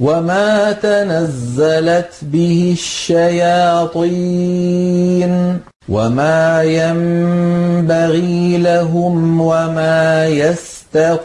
وَمَا تَنَزَّلَتْ بِهِ الشَّيَاطِينُ وَمَا يَنبَغِي لَهُمْ وَمَا يَسْتَطِيعُونَ